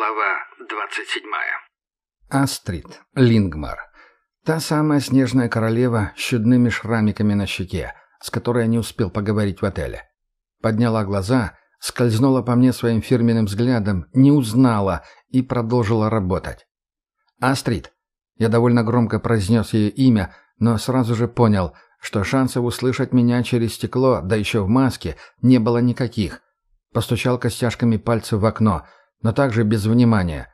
Глава 27 Астрид Лингмар. Та самая снежная королева с чудными шрамиками на щеке, с которой я не успел поговорить в отеле. Подняла глаза, скользнула по мне своим фирменным взглядом, не узнала и продолжила работать. «Астрид!» Я довольно громко произнес ее имя, но сразу же понял, что шансов услышать меня через стекло, да еще в маске, не было никаких. Постучал костяшками пальцев в окно — но также без внимания.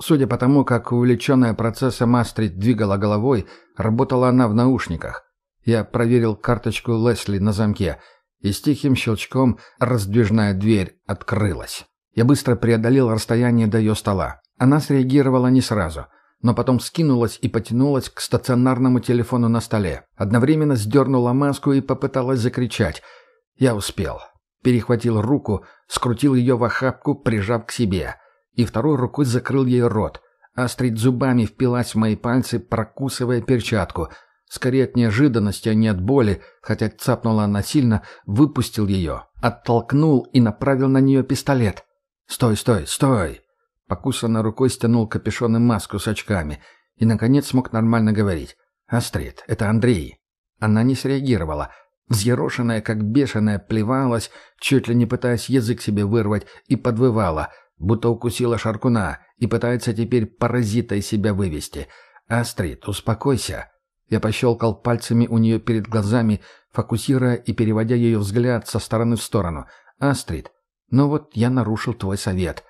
Судя по тому, как увлеченная процессом Астрид двигала головой, работала она в наушниках. Я проверил карточку Лесли на замке, и с тихим щелчком раздвижная дверь открылась. Я быстро преодолел расстояние до ее стола. Она среагировала не сразу, но потом скинулась и потянулась к стационарному телефону на столе. Одновременно сдернула маску и попыталась закричать. Я успел перехватил руку, скрутил ее в охапку, прижав к себе, и второй рукой закрыл ей рот. Астрид зубами впилась в мои пальцы, прокусывая перчатку. Скорее от неожиданности, а не от боли, хотя цапнула она сильно, выпустил ее, оттолкнул и направил на нее пистолет. «Стой, стой, стой!» Покусанной рукой стянул капюшон и маску с очками и, наконец, смог нормально говорить. «Астрид, это Андрей». Она не среагировала, Взъерошенная, как бешеная, плевалась, чуть ли не пытаясь язык себе вырвать, и подвывала, будто укусила шаркуна, и пытается теперь паразита из себя вывести. «Астрид, успокойся!» Я пощелкал пальцами у нее перед глазами, фокусируя и переводя ее взгляд со стороны в сторону. «Астрид, ну вот я нарушил твой совет».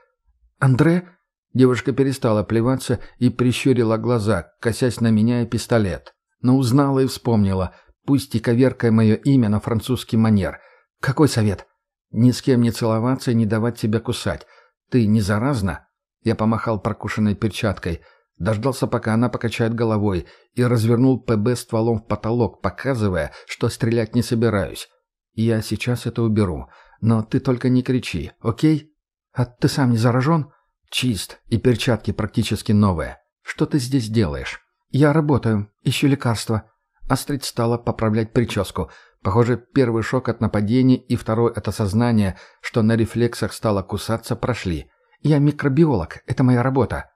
«Андре?» Девушка перестала плеваться и прищурила глаза, косясь на меня и пистолет. Но узнала и вспомнила — пусть и коверкая мое имя на французский манер. Какой совет? Ни с кем не целоваться и не давать себя кусать. Ты не заразна? Я помахал прокушенной перчаткой, дождался, пока она покачает головой, и развернул ПБ стволом в потолок, показывая, что стрелять не собираюсь. Я сейчас это уберу, но ты только не кричи, окей? А ты сам не заражен? Чист, и перчатки практически новые. Что ты здесь делаешь? Я работаю, ищу лекарства. Астрид стала поправлять прическу. Похоже, первый шок от нападения и второй от осознания, что на рефлексах стала кусаться, прошли. «Я микробиолог. Это моя работа».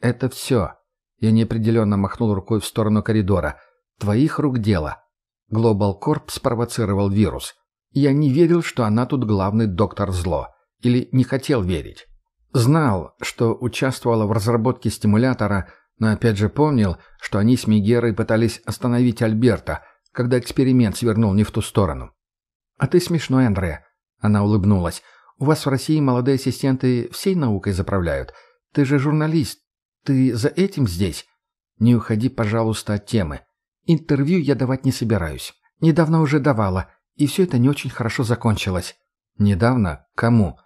«Это все». Я неопределенно махнул рукой в сторону коридора. «Твоих рук дело». Глобал Корп спровоцировал вирус. Я не верил, что она тут главный доктор зло. Или не хотел верить. Знал, что участвовала в разработке стимулятора – но опять же помнил, что они с Мегерой пытались остановить Альберта, когда эксперимент свернул не в ту сторону. «А ты смешной, Андре», — она улыбнулась. «У вас в России молодые ассистенты всей наукой заправляют. Ты же журналист. Ты за этим здесь?» «Не уходи, пожалуйста, от темы. Интервью я давать не собираюсь. Недавно уже давала, и все это не очень хорошо закончилось». «Недавно? Кому?»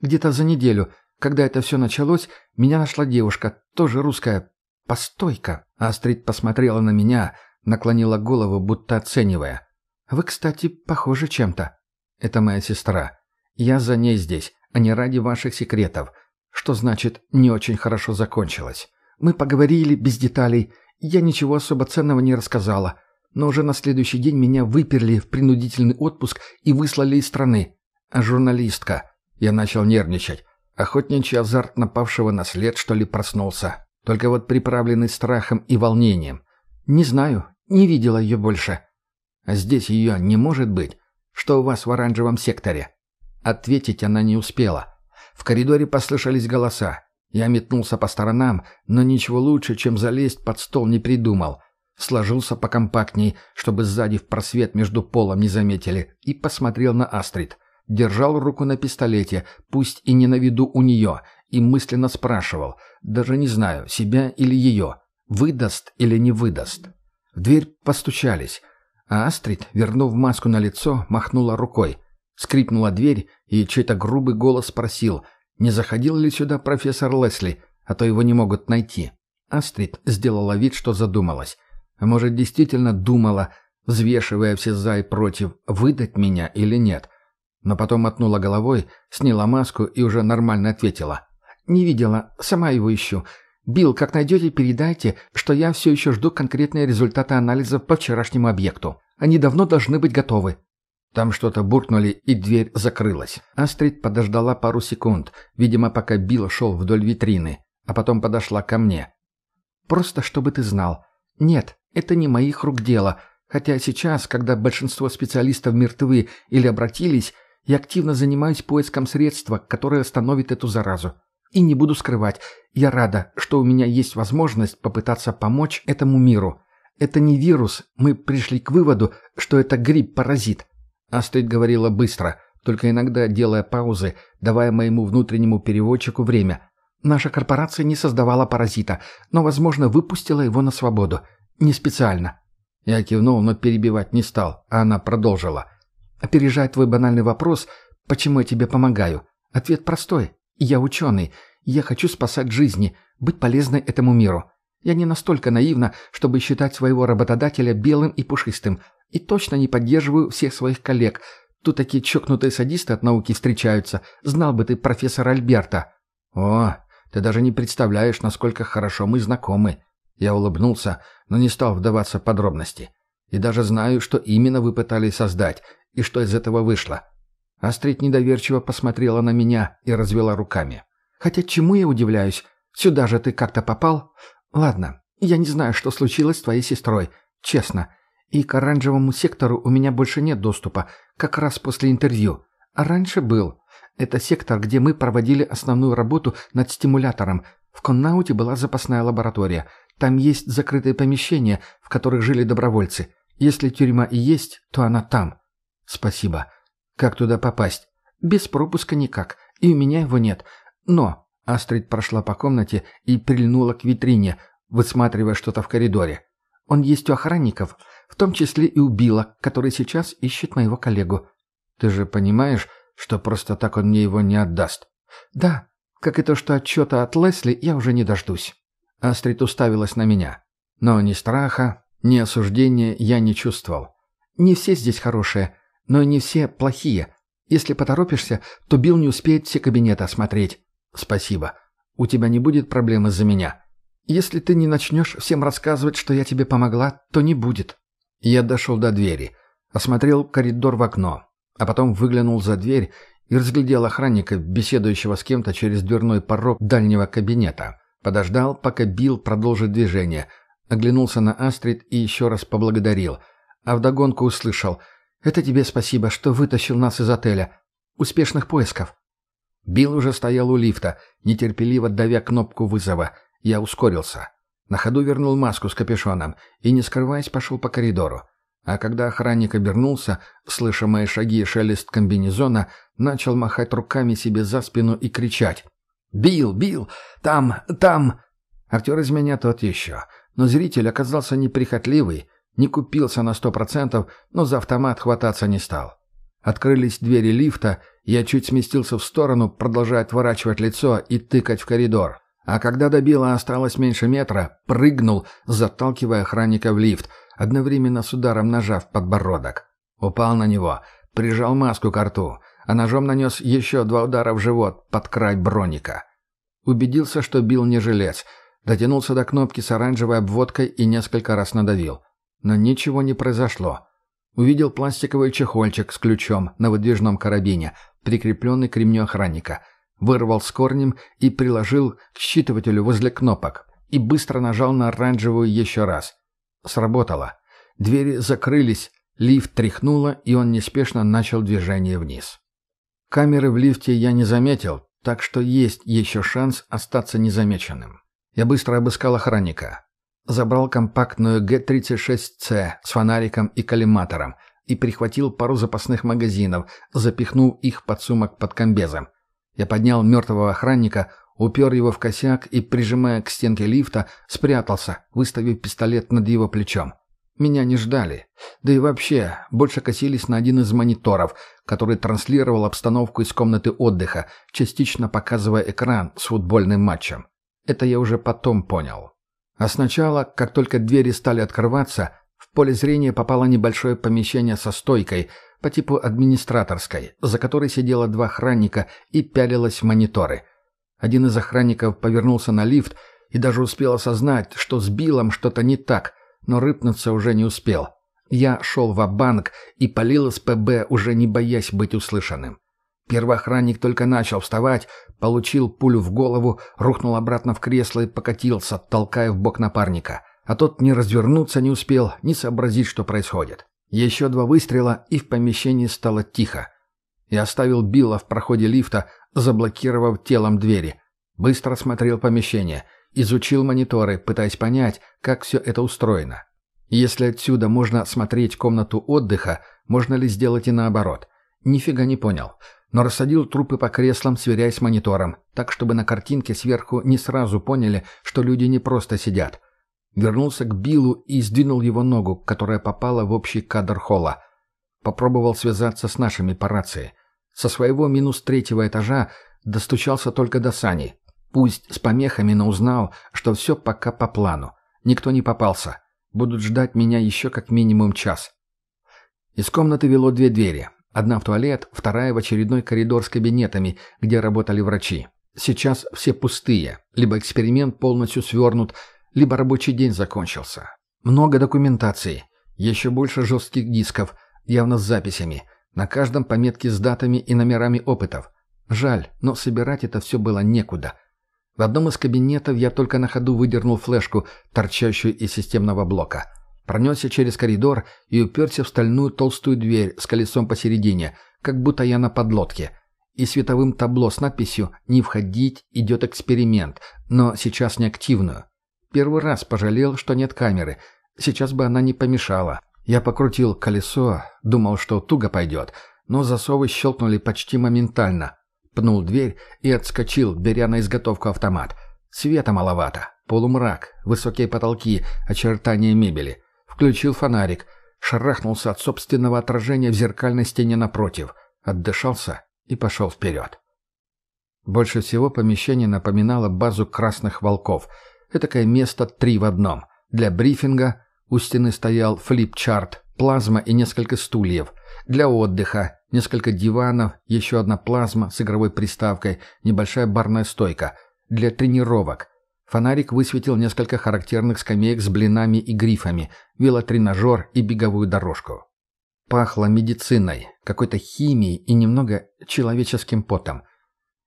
«Где-то за неделю. Когда это все началось, меня нашла девушка, тоже русская, «Постой-ка!» — Астрид посмотрела на меня, наклонила голову, будто оценивая. «Вы, кстати, похожи чем-то». «Это моя сестра. Я за ней здесь, а не ради ваших секретов. Что значит «не очень хорошо закончилось»?» «Мы поговорили без деталей. Я ничего особо ценного не рассказала. Но уже на следующий день меня выперли в принудительный отпуск и выслали из страны. А журналистка...» Я начал нервничать. Охотничий азарт напавшего на след, что ли, проснулся только вот приправленный страхом и волнением. «Не знаю, не видела ее больше». «А здесь ее не может быть? Что у вас в оранжевом секторе?» Ответить она не успела. В коридоре послышались голоса. Я метнулся по сторонам, но ничего лучше, чем залезть под стол, не придумал. Сложился покомпактней, чтобы сзади в просвет между полом не заметили, и посмотрел на Астрид. Держал руку на пистолете, пусть и не на виду у нее, и мысленно спрашивал, даже не знаю, себя или ее, выдаст или не выдаст. В дверь постучались, а Астрид, вернув маску на лицо, махнула рукой. Скрипнула дверь, и чей-то грубый голос спросил, не заходил ли сюда профессор Лесли, а то его не могут найти. Астрид сделала вид, что задумалась. А может, действительно думала, взвешивая все за и против, выдать меня или нет. Но потом мотнула головой, сняла маску и уже нормально ответила. «Не видела. Сама его ищу. Билл, как найдете, передайте, что я все еще жду конкретные результаты анализов по вчерашнему объекту. Они давно должны быть готовы». Там что-то буркнули, и дверь закрылась. Астрид подождала пару секунд, видимо, пока Билл шел вдоль витрины, а потом подошла ко мне. «Просто чтобы ты знал. Нет, это не моих рук дело, хотя сейчас, когда большинство специалистов мертвы или обратились, я активно занимаюсь поиском средства, которое остановит эту заразу. И не буду скрывать, я рада, что у меня есть возможность попытаться помочь этому миру. Это не вирус, мы пришли к выводу, что это грипп-паразит. Астрид говорила быстро, только иногда делая паузы, давая моему внутреннему переводчику время. Наша корпорация не создавала паразита, но, возможно, выпустила его на свободу. Не специально. Я кивнул, но перебивать не стал, а она продолжила. Опережая твой банальный вопрос, почему я тебе помогаю? Ответ простой. Я ученый. Я хочу спасать жизни, быть полезной этому миру. Я не настолько наивна, чтобы считать своего работодателя белым и пушистым. И точно не поддерживаю всех своих коллег. Тут такие чокнутые садисты от науки встречаются. Знал бы ты профессора Альберта». «О, ты даже не представляешь, насколько хорошо мы знакомы». Я улыбнулся, но не стал вдаваться в подробности. «И даже знаю, что именно вы пытались создать, и что из этого вышло». Астрид недоверчиво посмотрела на меня и развела руками. «Хотя чему я удивляюсь? Сюда же ты как-то попал? Ладно, я не знаю, что случилось с твоей сестрой. Честно. И к оранжевому сектору у меня больше нет доступа, как раз после интервью. А раньше был. Это сектор, где мы проводили основную работу над стимулятором. В Коннауте была запасная лаборатория. Там есть закрытые помещения, в которых жили добровольцы. Если тюрьма и есть, то она там. Спасибо. Как туда попасть? Без пропуска никак. И у меня его нет. Но... Астрид прошла по комнате и прильнула к витрине, высматривая что-то в коридоре. Он есть у охранников, в том числе и у Билла, который сейчас ищет моего коллегу. Ты же понимаешь, что просто так он мне его не отдаст? Да, как и то, что отчета от Лесли я уже не дождусь. Астрид уставилась на меня. Но ни страха, ни осуждения я не чувствовал. Не все здесь хорошие, но не все плохие. Если поторопишься, то Билл не успеет все кабинеты осмотреть. Спасибо. У тебя не будет проблем из-за меня. Если ты не начнешь всем рассказывать, что я тебе помогла, то не будет. Я дошел до двери, осмотрел коридор в окно, а потом выглянул за дверь и разглядел охранника, беседующего с кем-то через дверной порог дальнего кабинета. Подождал, пока Билл продолжит движение, оглянулся на Астрид и еще раз поблагодарил, а вдогонку услышал «Это тебе спасибо, что вытащил нас из отеля. Успешных поисков». Билл уже стоял у лифта, нетерпеливо давя кнопку вызова. Я ускорился. На ходу вернул маску с капюшоном и, не скрываясь, пошел по коридору. А когда охранник обернулся, слыша мои шаги и шелест комбинезона, начал махать руками себе за спину и кричать. «Бил! Бил! Там! Там!» Актер из меня тот еще. Но зритель оказался неприхотливый, не купился на сто процентов, но за автомат хвататься не стал. Открылись двери лифта, я чуть сместился в сторону, продолжая отворачивать лицо и тыкать в коридор. А когда до Билла осталось меньше метра, прыгнул, заталкивая охранника в лифт, одновременно с ударом ножа в подбородок. Упал на него, прижал маску к рту, а ножом нанес еще два удара в живот под край броника. Убедился, что Билл не жилец, дотянулся до кнопки с оранжевой обводкой и несколько раз надавил. Но ничего не произошло. Увидел пластиковый чехольчик с ключом на выдвижном карабине, прикрепленный к ремню охранника – вырвал с корнем и приложил к считывателю возле кнопок. И быстро нажал на оранжевую еще раз. Сработало. Двери закрылись, лифт тряхнуло, и он неспешно начал движение вниз. Камеры в лифте я не заметил, так что есть еще шанс остаться незамеченным. Я быстро обыскал охранника. Забрал компактную Г-36С с фонариком и коллиматором и прихватил пару запасных магазинов, запихнув их под сумок под комбезом. Я поднял мертвого охранника, упер его в косяк и, прижимая к стенке лифта, спрятался, выставив пистолет над его плечом. Меня не ждали. Да и вообще, больше косились на один из мониторов, который транслировал обстановку из комнаты отдыха, частично показывая экран с футбольным матчем. Это я уже потом понял. А сначала, как только двери стали открываться, в поле зрения попало небольшое помещение со стойкой – по типу администраторской, за которой сидело два охранника и пялилось в мониторы. Один из охранников повернулся на лифт и даже успел осознать, что с Биллом что-то не так, но рыпнуться уже не успел. Я шел в банк и палил из ПБ, уже не боясь быть услышанным. Первый охранник только начал вставать, получил пулю в голову, рухнул обратно в кресло и покатился, толкая в бок напарника. А тот ни развернуться не успел, ни сообразить, что происходит. Еще два выстрела, и в помещении стало тихо. Я оставил Билла в проходе лифта, заблокировав телом двери. Быстро осмотрел помещение, изучил мониторы, пытаясь понять, как все это устроено. Если отсюда можно смотреть комнату отдыха, можно ли сделать и наоборот? Нифига не понял. Но рассадил трупы по креслам, сверяясь с монитором, так, чтобы на картинке сверху не сразу поняли, что люди не просто сидят. Вернулся к Биллу и сдвинул его ногу, которая попала в общий кадр холла. Попробовал связаться с нашими по рации. Со своего минус третьего этажа достучался только до Сани. Пусть с помехами, но узнал, что все пока по плану. Никто не попался. Будут ждать меня еще как минимум час. Из комнаты вело две двери. Одна в туалет, вторая в очередной коридор с кабинетами, где работали врачи. Сейчас все пустые. Либо эксперимент полностью свернут, либо рабочий день закончился. Много документации. Еще больше жестких дисков, явно с записями. На каждом пометки с датами и номерами опытов. Жаль, но собирать это все было некуда. В одном из кабинетов я только на ходу выдернул флешку, торчащую из системного блока. Пронесся через коридор и уперся в стальную толстую дверь с колесом посередине, как будто я на подлодке. И световым табло с надписью «Не входить, идет эксперимент», но сейчас не активную. Первый раз пожалел, что нет камеры. Сейчас бы она не помешала. Я покрутил колесо, думал, что туго пойдет, но засовы щелкнули почти моментально. Пнул дверь и отскочил, беря на изготовку автомат. Света маловато. Полумрак, высокие потолки, очертания мебели. Включил фонарик. Шарахнулся от собственного отражения в зеркальной стене напротив. Отдышался и пошел вперед. Больше всего помещение напоминало базу красных волков. Этакое место три в одном. Для брифинга у стены стоял флип-чарт, плазма и несколько стульев. Для отдыха несколько диванов, еще одна плазма с игровой приставкой, небольшая барная стойка. Для тренировок. Фонарик высветил несколько характерных скамеек с блинами и грифами, велотренажер и беговую дорожку. Пахло медициной, какой-то химией и немного человеческим потом.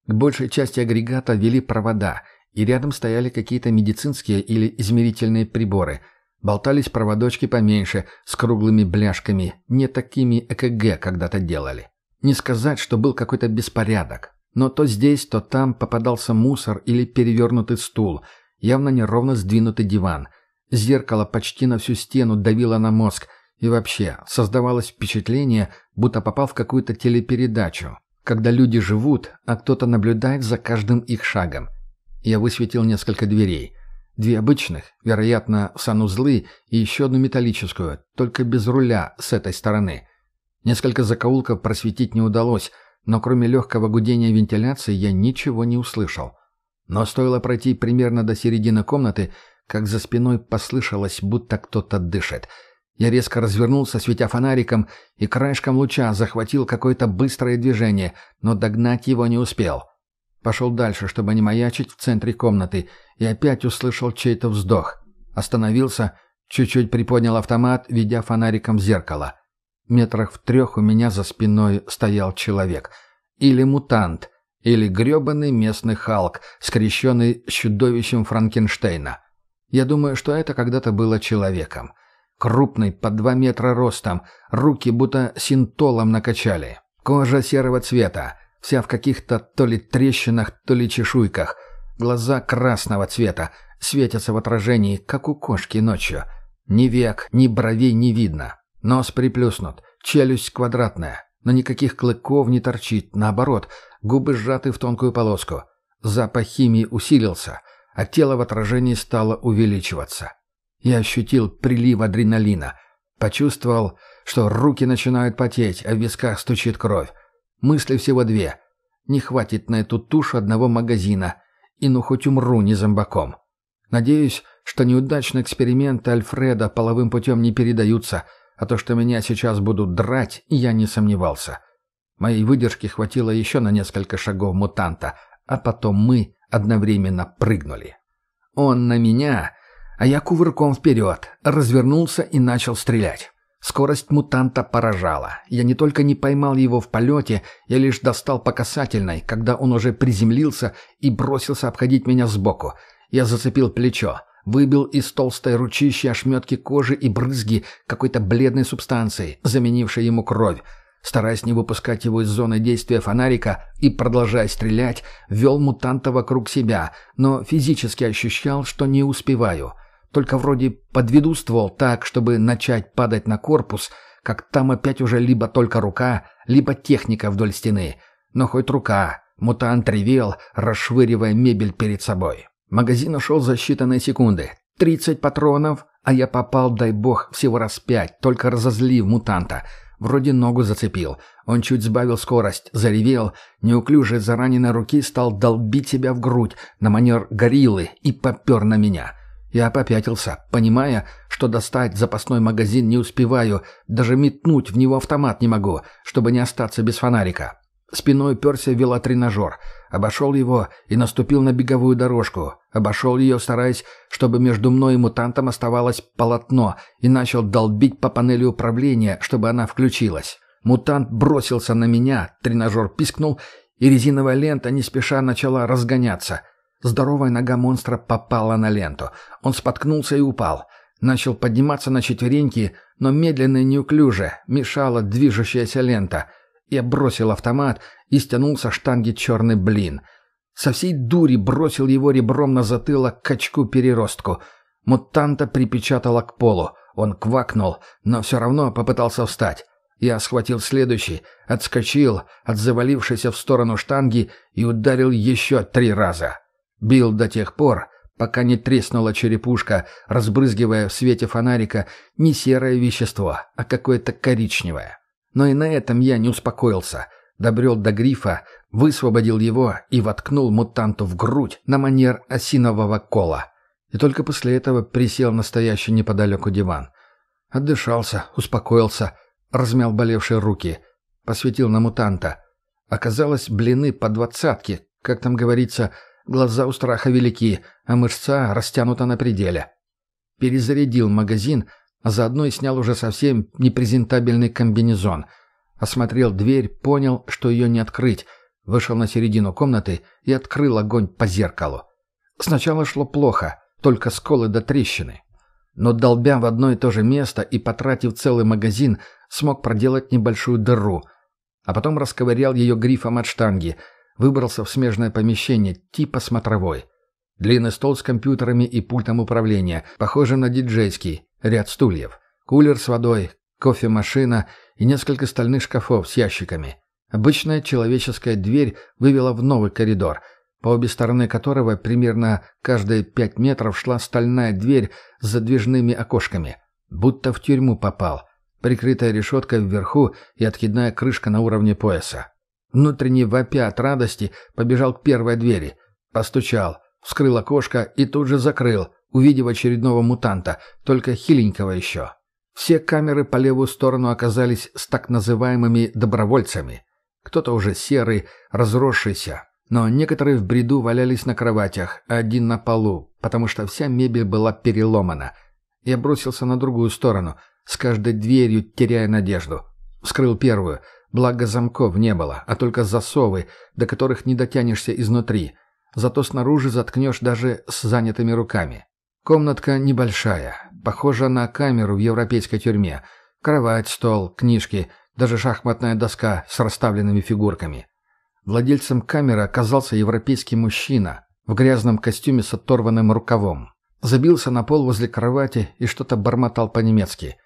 К большей части агрегата вели провода, и рядом стояли какие-то медицинские или измерительные приборы – Болтались проводочки поменьше, с круглыми бляшками, не такими ЭКГ когда-то делали. Не сказать, что был какой-то беспорядок. Но то здесь, то там попадался мусор или перевернутый стул, явно неровно сдвинутый диван. Зеркало почти на всю стену давило на мозг, и вообще создавалось впечатление, будто попал в какую-то телепередачу, когда люди живут, а кто-то наблюдает за каждым их шагом. Я высветил несколько дверей – Две обычных, вероятно, санузлы и еще одну металлическую, только без руля с этой стороны. Несколько закоулков просветить не удалось, но кроме легкого гудения вентиляции я ничего не услышал. Но стоило пройти примерно до середины комнаты, как за спиной послышалось, будто кто-то дышит. Я резко развернулся, светя фонариком, и краешком луча захватил какое-то быстрое движение, но догнать его не успел. Пошел дальше, чтобы не маячить в центре комнаты, и опять услышал чей-то вздох. Остановился, чуть-чуть приподнял автомат, ведя фонариком в зеркало. Метрах в трех у меня за спиной стоял человек. Или мутант, или гребаный местный Халк, скрещенный с чудовищем Франкенштейна. Я думаю, что это когда-то было человеком. Крупный, по два метра ростом, руки будто синтолом накачали. Кожа серого цвета, Вся в каких-то то ли трещинах, то ли чешуйках. Глаза красного цвета, светятся в отражении, как у кошки ночью. Ни век, ни бровей не видно. Нос приплюснут, челюсть квадратная, но никаких клыков не торчит, наоборот, губы сжаты в тонкую полоску. Запах химии усилился, а тело в отражении стало увеличиваться. Я ощутил прилив адреналина. Почувствовал, что руки начинают потеть, а в висках стучит кровь. Мысли всего две. Не хватит на эту тушу одного магазина. И ну хоть умру не зомбаком. Надеюсь, что неудачные эксперименты Альфреда половым путем не передаются, а то, что меня сейчас будут драть, я не сомневался. Моей выдержки хватило еще на несколько шагов мутанта, а потом мы одновременно прыгнули. Он на меня, а я кувырком вперед, развернулся и начал стрелять. Скорость мутанта поражала. Я не только не поймал его в полете, я лишь достал по касательной, когда он уже приземлился и бросился обходить меня сбоку. Я зацепил плечо, выбил из толстой ручищи ошметки кожи и брызги какой-то бледной субстанции, заменившей ему кровь. Стараясь не выпускать его из зоны действия фонарика и продолжая стрелять, вел мутанта вокруг себя, но физически ощущал, что не успеваю. Только вроде подведу ствол так, чтобы начать падать на корпус, как там опять уже либо только рука, либо техника вдоль стены. Но хоть рука. Мутант ревел, расшвыривая мебель перед собой. Магазин ушел за считанные секунды. Тридцать патронов, а я попал, дай бог, всего раз пять, только разозлив мутанта. Вроде ногу зацепил. Он чуть сбавил скорость, заревел, неуклюже за раненой руки стал долбить себя в грудь на манер гориллы и попер на меня. Я попятился, понимая, что достать запасной магазин не успеваю, даже метнуть в него автомат не могу, чтобы не остаться без фонарика. Спиной перся велотренажер, обошел его и наступил на беговую дорожку. Обошел ее, стараясь, чтобы между мной и мутантом оставалось полотно, и начал долбить по панели управления, чтобы она включилась. Мутант бросился на меня, тренажер пискнул, и резиновая лента не спеша начала разгоняться. Здоровая нога монстра попала на ленту. Он споткнулся и упал. Начал подниматься на четвереньки, но медленно и неуклюже мешала движущаяся лента. Я бросил автомат и стянул со штанги черный блин. Со всей дури бросил его ребром на затылок качку-переростку. Мутанта припечатало к полу. Он квакнул, но все равно попытался встать. Я схватил следующий, отскочил от завалившейся в сторону штанги и ударил еще три раза. Бил до тех пор, пока не треснула черепушка, разбрызгивая в свете фонарика не серое вещество, а какое-то коричневое. Но и на этом я не успокоился. Добрел до грифа, высвободил его и воткнул мутанту в грудь на манер осинового кола. И только после этого присел настоящий неподалеку диван. Отдышался, успокоился, размял болевшие руки. Посветил на мутанта. Оказалось, блины по двадцатке, как там говорится, Глаза у страха велики, а мышца растянута на пределе. Перезарядил магазин, а заодно и снял уже совсем непрезентабельный комбинезон. Осмотрел дверь, понял, что ее не открыть. Вышел на середину комнаты и открыл огонь по зеркалу. Сначала шло плохо, только сколы до трещины. Но долбя в одно и то же место и потратив целый магазин, смог проделать небольшую дыру. А потом расковырял ее грифом от штанги — Выбрался в смежное помещение, типа смотровой. Длинный стол с компьютерами и пультом управления, похожий на диджейский, ряд стульев. Кулер с водой, кофемашина и несколько стальных шкафов с ящиками. Обычная человеческая дверь вывела в новый коридор, по обе стороны которого примерно каждые пять метров шла стальная дверь с задвижными окошками. Будто в тюрьму попал. Прикрытая решеткой вверху и откидная крышка на уровне пояса. Внутренне вопя от радости побежал к первой двери. Постучал, вскрыл окошко и тут же закрыл, увидев очередного мутанта, только хиленького еще. Все камеры по левую сторону оказались с так называемыми добровольцами. Кто-то уже серый, разросшийся, но некоторые в бреду валялись на кроватях, один на полу, потому что вся мебель была переломана. Я бросился на другую сторону, с каждой дверью теряя надежду. Вскрыл первую — Благо замков не было, а только засовы, до которых не дотянешься изнутри. Зато снаружи заткнешь даже с занятыми руками. Комнатка небольшая, похожа на камеру в европейской тюрьме. Кровать, стол, книжки, даже шахматная доска с расставленными фигурками. Владельцем камеры оказался европейский мужчина в грязном костюме с оторванным рукавом. Забился на пол возле кровати и что-то бормотал по-немецки.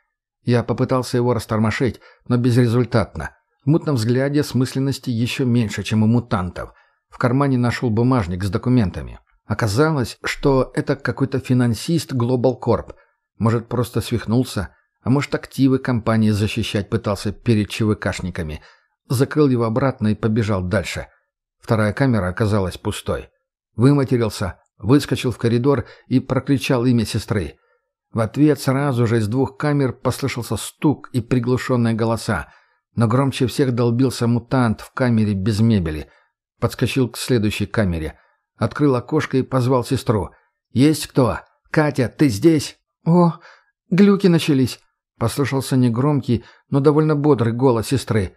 Я попытался его растормошить, но безрезультатно. В мутном взгляде смысленности еще меньше, чем у мутантов. В кармане нашел бумажник с документами. Оказалось, что это какой-то финансист Global Corp. Может, просто свихнулся, а может, активы компании защищать пытался перед ЧВКшниками. Закрыл его обратно и побежал дальше. Вторая камера оказалась пустой. Выматерился, выскочил в коридор и прокричал имя сестры. В ответ сразу же из двух камер послышался стук и приглушенные голоса — но громче всех долбился мутант в камере без мебели. Подскочил к следующей камере. Открыл окошко и позвал сестру. «Есть кто? Катя, ты здесь?» «О, глюки начались». — послышался негромкий, но довольно бодрый голос сестры.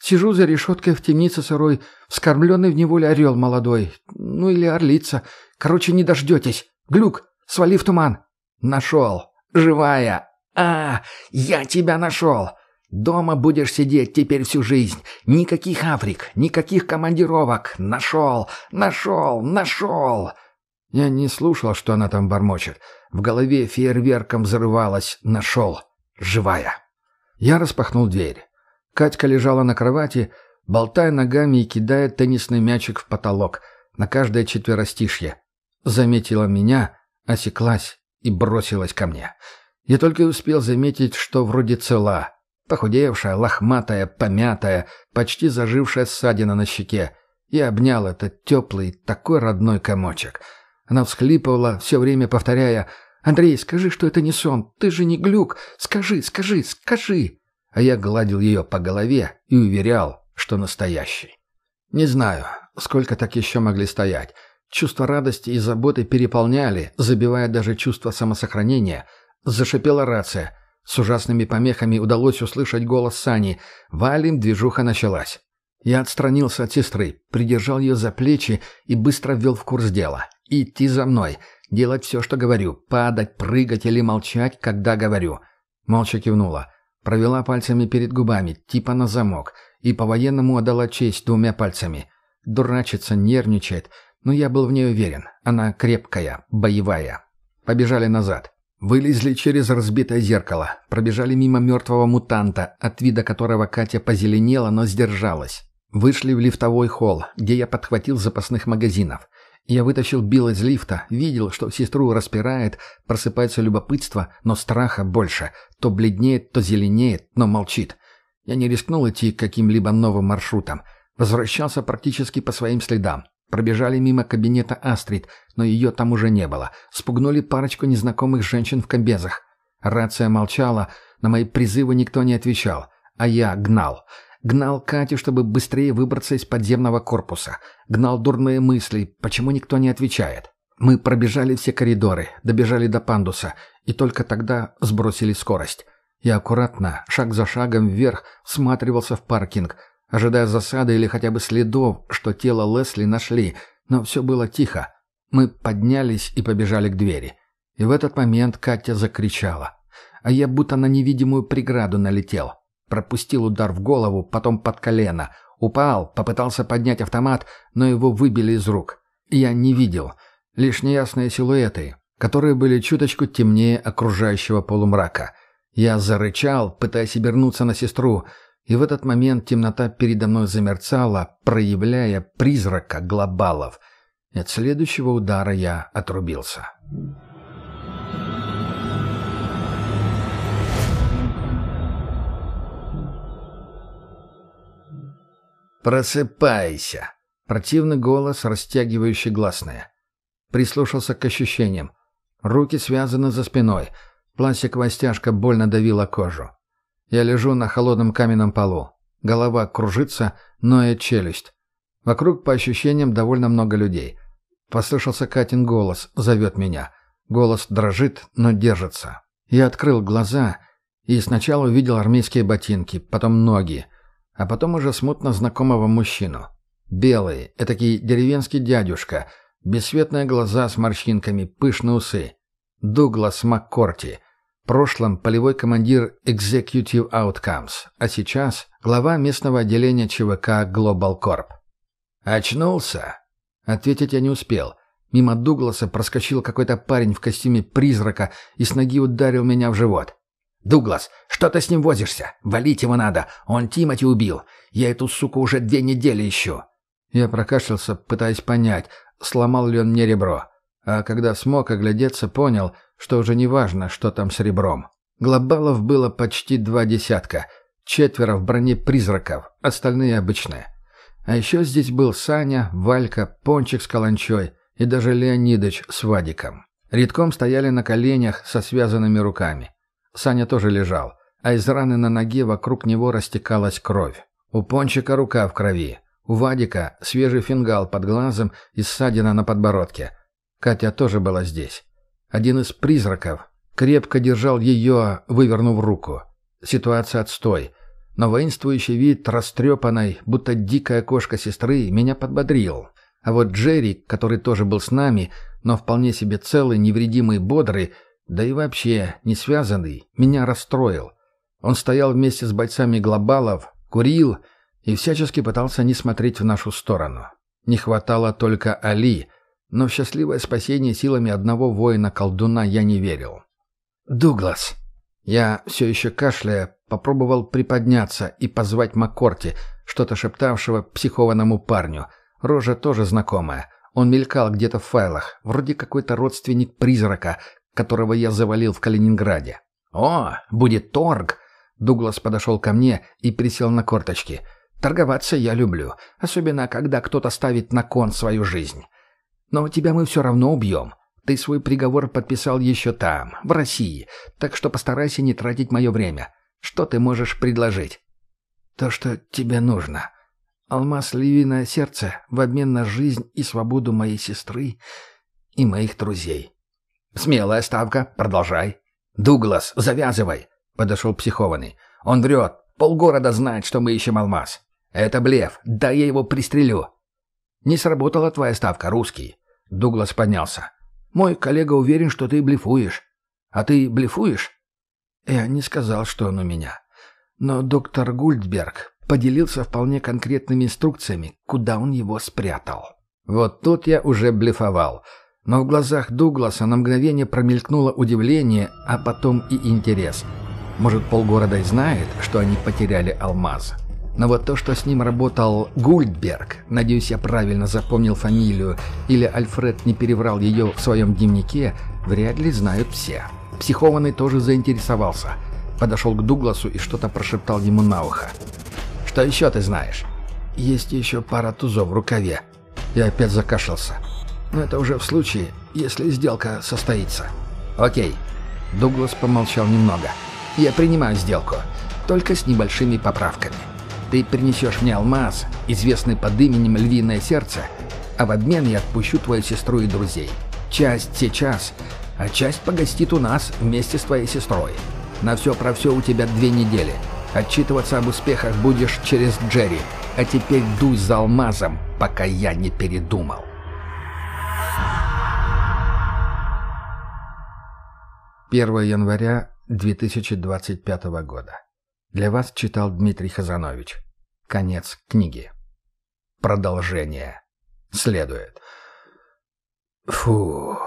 «Сижу за решеткой в темнице сырой, вскормленный в неволе орел молодой. Ну или орлица. Короче, не дождетесь. Глюк, свали в туман». «Нашел. Живая. А, я тебя нашел. Дома будешь сидеть теперь всю жизнь. Никаких Африк, никаких командировок. Нашел, нашел, нашел!» Я не слушал, что она там бормочет. В голове фейерверком взрывалась «Нашел! Живая!» Я распахнул дверь. Катька лежала на кровати, болтая ногами и кидая теннисный мячик в потолок на каждое четверостишье. Заметила меня, осеклась и бросилась ко мне. Я только успел заметить, что вроде цела. Похудевшая, лохматая, помятая, почти зажившая ссадина на щеке. И обнял этот теплый, такой родной комочек — она всхлипывала, все время повторяя «Андрей, скажи, что это не сон. Ты же не глюк. Скажи, скажи, скажи». А я гладил ее по голове и уверял, что настоящий. Не знаю, сколько так еще могли стоять. Чувство радости и заботы переполняли, забивая даже чувство самосохранения. Зашипела рация. С ужасными помехами удалось услышать голос Сани. Валим, движуха началась. Я отстранился от сестры, придержал ее за плечи и быстро ввел в курс дела. Идти за мной, делать все, что говорю, падать, прыгать или молчать, когда говорю. Молча кивнула, провела пальцами перед губами, типа на замок, и по-военному отдала честь двумя пальцами. Дурачится, нервничает, но я был в ней уверен. Она крепкая, боевая. Побежали назад. Вылезли через разбитое зеркало, пробежали мимо мертвого мутанта, от вида которого Катя позеленела, но сдержалась. Вышли в лифтовой холл, где я подхватил запасных магазинов. Я вытащил Билла из лифта, видел, что сестру распирает, просыпается любопытство, но страха больше. То бледнеет, то зеленеет, но молчит. Я не рискнул идти каким-либо новым маршрутом. Возвращался практически по своим следам. Пробежали мимо кабинета Астрид, но ее там уже не было. Спугнули парочку незнакомых женщин в комбезах. Рация молчала, на мои призывы никто не отвечал. А я гнал. Гнал Катю, чтобы быстрее выбраться из подземного корпуса. Гнал дурные мысли, почему никто не отвечает. Мы пробежали все коридоры, добежали до пандуса, и только тогда сбросили скорость. Я аккуратно, шаг за шагом вверх, всматривался в паркинг, ожидая засады или хотя бы следов, что тело Лесли нашли, но все было тихо. Мы поднялись и побежали к двери. И в этот момент Катя закричала. А я будто на невидимую преграду налетел. Пропустил удар в голову, потом под колено. Упал, попытался поднять автомат, но его выбили из рук. Я не видел. Лишь неясные силуэты, которые были чуточку темнее окружающего полумрака. Я зарычал, пытаясь обернуться на сестру, и в этот момент темнота передо мной замерцала, проявляя призрака глобалов. И от следующего удара я отрубился. «Просыпайся!» Противный голос, растягивающий гласное. Прислушался к ощущениям. Руки связаны за спиной. Пластиковая стяжка больно давила кожу. Я лежу на холодном каменном полу. Голова кружится, ноет челюсть. Вокруг, по ощущениям, довольно много людей. Послышался Катин голос, зовет меня. Голос дрожит, но держится. Я открыл глаза и сначала увидел армейские ботинки, потом ноги — а потом уже смутно знакомого мужчину. Белый, этакий деревенский дядюшка, бесцветные глаза с морщинками, пышные усы. Дуглас Маккорти, прошлом полевой командир Executive Outcomes, а сейчас глава местного отделения ЧВК Global Corp. «Очнулся?» Ответить я не успел. Мимо Дугласа проскочил какой-то парень в костюме призрака и с ноги ударил меня в живот. «Дуглас, что ты с ним возишься? Валить его надо. Он Тимати убил. Я эту суку уже две недели ищу». Я прокашлялся, пытаясь понять, сломал ли он мне ребро. А когда смог оглядеться, понял, что уже не важно, что там с ребром. Глобалов было почти два десятка. Четверо в броне призраков, остальные обычные. А еще здесь был Саня, Валька, Пончик с Каланчой и даже Леонидыч с Вадиком. Редком стояли на коленях со связанными руками. Саня тоже лежал, а из раны на ноге вокруг него растекалась кровь. У Пончика рука в крови. У Вадика свежий фингал под глазом и ссадина на подбородке. Катя тоже была здесь. Один из призраков, Крепко держал ее, вывернув руку. Ситуация отстой. Но воинствующий вид растрепанной, будто дикая кошка сестры, меня подбодрил. А вот Джерри, который тоже был с нами, но вполне себе целый, невредимый, бодрый, да и вообще не связанный, меня расстроил. Он стоял вместе с бойцами глобалов, курил и всячески пытался не смотреть в нашу сторону. Не хватало только Али, но в счастливое спасение силами одного воина-колдуна я не верил. «Дуглас!» Я, все еще кашляя, попробовал приподняться и позвать Маккорти, что-то шептавшего психованному парню. Рожа тоже знакомая. Он мелькал где-то в файлах, вроде какой-то родственник призрака, которого я завалил в Калининграде. «О, будет торг!» Дуглас подошел ко мне и присел на корточки. «Торговаться я люблю, особенно когда кто-то ставит на кон свою жизнь. Но тебя мы все равно убьем. Ты свой приговор подписал еще там, в России, так что постарайся не тратить мое время. Что ты можешь предложить?» «То, что тебе нужно. Алмаз львиное сердце в обмен на жизнь и свободу моей сестры и моих друзей». «Смелая ставка. Продолжай». «Дуглас, завязывай», — подошел психованный. «Он врет. Полгорода знает, что мы ищем алмаз. Это блеф. Да я его пристрелю». «Не сработала твоя ставка, русский». Дуглас поднялся. Мой коллега уверен, что ты блефуешь. А ты блефуешь?» Я не сказал, что он у меня. Но доктор Гульдберг поделился вполне конкретными инструкциями, куда он его спрятал. Вот тут я уже блефовал. Но в глазах Дугласа на мгновение промелькнуло удивление, а потом и интерес. Может, полгорода и знает, что они потеряли алмаз. Но вот то, что с ним работал Гульдберг, надеюсь, я правильно запомнил фамилию, или Альфред не переврал ее в своем дневнике, вряд ли знают все. Психованный тоже заинтересовался. Подошел к Дугласу и что-то прошептал ему на ухо. «Что еще ты знаешь?» «Есть еще пара тузов в рукаве». Я опять закашлялся. «Но это уже в случае, если сделка состоится». «Окей». Дуглас помолчал немного. «Я принимаю сделку, только с небольшими поправками». Ты принесешь мне алмаз, известный под именем Львиное Сердце, а в обмен я отпущу твою сестру и друзей. Часть сейчас, а часть погостит у нас вместе с твоей сестрой. На все про все у тебя две недели. Отчитываться об успехах будешь через Джерри. А теперь дуй за алмазом, пока я не передумал. Первое января 2025 года. Для вас читал Дмитрий Хазанович. Конец книги. Продолжение следует. Фу.